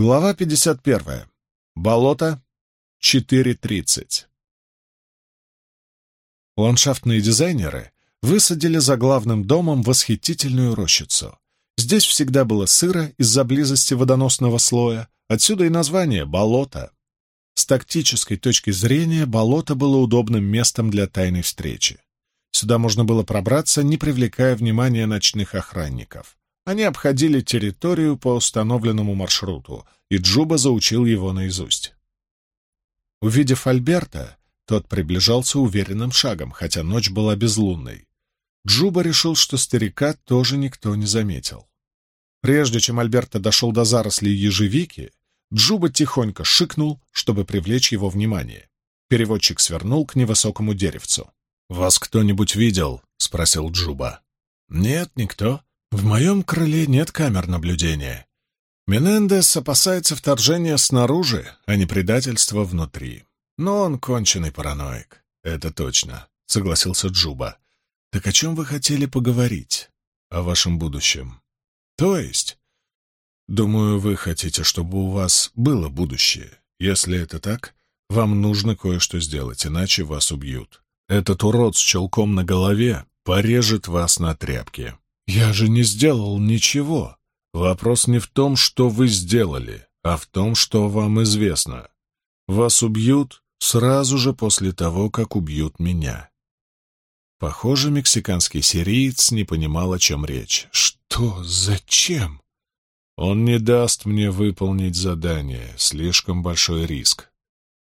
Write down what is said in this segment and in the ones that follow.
Глава 51. Болото. 4.30. Ландшафтные дизайнеры высадили за главным домом восхитительную рощицу. Здесь всегда было сыро из-за близости водоносного слоя, отсюда и название «болото». С тактической точки зрения болото было удобным местом для тайной встречи. Сюда можно было пробраться, не привлекая внимания ночных охранников. Они обходили территорию по установленному маршруту, и Джуба заучил его наизусть. Увидев Альберта, тот приближался уверенным шагом, хотя ночь была безлунной. Джуба решил, что старика тоже никто не заметил. Прежде чем Альберта дошел до зарослей ежевики, Джуба тихонько шикнул, чтобы привлечь его внимание. Переводчик свернул к невысокому деревцу. «Вас кто-нибудь видел?» — спросил Джуба. «Нет, никто. В моем крыле нет камер наблюдения. Менендес опасается вторжения снаружи, а не предательства внутри. Но он конченый параноик. Это точно», — согласился Джуба. «Так о чем вы хотели поговорить? О вашем будущем?» «То есть?» «Думаю, вы хотите, чтобы у вас было будущее. Если это так, вам нужно кое-что сделать, иначе вас убьют. Этот урод с челком на голове порежет вас на тряпке. Я же не сделал ничего. Вопрос не в том, что вы сделали, а в том, что вам известно. Вас убьют сразу же после того, как убьют меня. Похоже, мексиканский сириец не понимал, о чем речь. Что? Зачем? Он не даст мне выполнить задание. Слишком большой риск.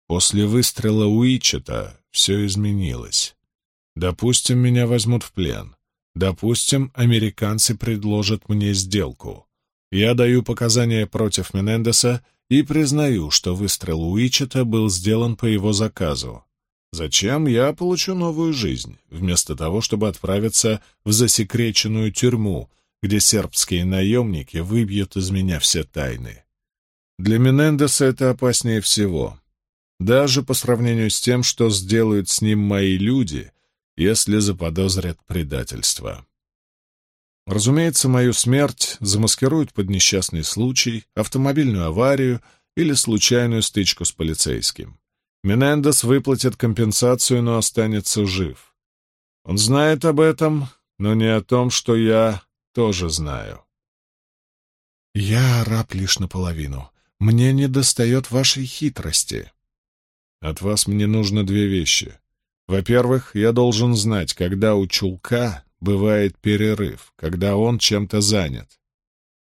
После выстрела Уичета все изменилось. Допустим, меня возьмут в плен. Допустим, американцы предложат мне сделку. Я даю показания против Менендеса и признаю, что выстрел Уичета был сделан по его заказу. Зачем я получу новую жизнь, вместо того, чтобы отправиться в засекреченную тюрьму, где сербские наемники выбьют из меня все тайны? Для Менендеса это опаснее всего даже по сравнению с тем, что сделают с ним мои люди, если заподозрят предательство. Разумеется, мою смерть замаскируют под несчастный случай, автомобильную аварию или случайную стычку с полицейским. Менендес выплатит компенсацию, но останется жив. Он знает об этом, но не о том, что я тоже знаю. Я раб лишь наполовину. Мне недостает вашей хитрости. От вас мне нужно две вещи. Во-первых, я должен знать, когда у чулка бывает перерыв, когда он чем-то занят.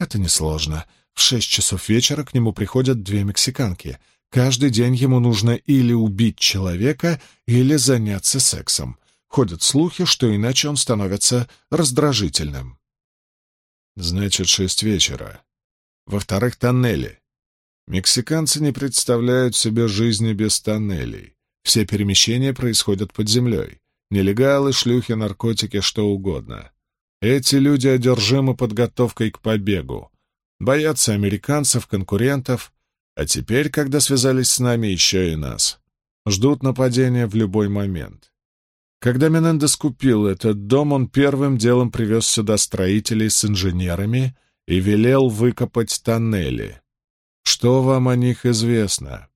Это несложно. В шесть часов вечера к нему приходят две мексиканки. Каждый день ему нужно или убить человека, или заняться сексом. Ходят слухи, что иначе он становится раздражительным. Значит, шесть вечера. Во-вторых, тоннели. Мексиканцы не представляют себе жизни без тоннелей. Все перемещения происходят под землей. Нелегалы, шлюхи, наркотики, что угодно. Эти люди одержимы подготовкой к побегу. Боятся американцев, конкурентов, а теперь, когда связались с нами, еще и нас. Ждут нападения в любой момент. Когда Менендес купил этот дом, он первым делом привез сюда строителей с инженерами и велел выкопать тоннели — что вам о них известно?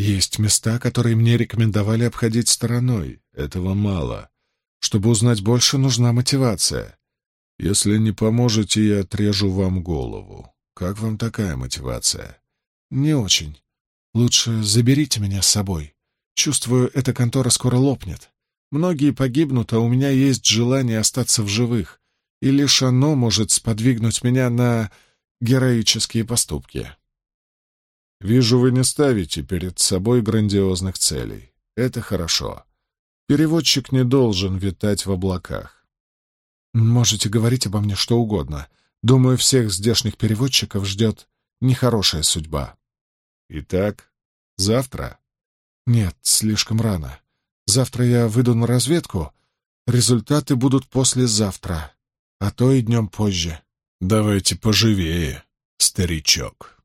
Есть места, которые мне рекомендовали обходить стороной. Этого мало. Чтобы узнать больше, нужна мотивация. Если не поможете, я отрежу вам голову. Как вам такая мотивация? Не очень. Лучше заберите меня с собой. Чувствую, эта контора скоро лопнет. Многие погибнут, а у меня есть желание остаться в живых, и лишь оно может сподвигнуть меня на героические поступки. Вижу, вы не ставите перед собой грандиозных целей. Это хорошо. Переводчик не должен витать в облаках. Можете говорить обо мне что угодно. Думаю, всех здешних переводчиков ждет нехорошая судьба. Итак, завтра? Нет, слишком рано. Завтра я выйду на разведку. Результаты будут послезавтра, а то и днем позже. «Давайте поживее, старичок».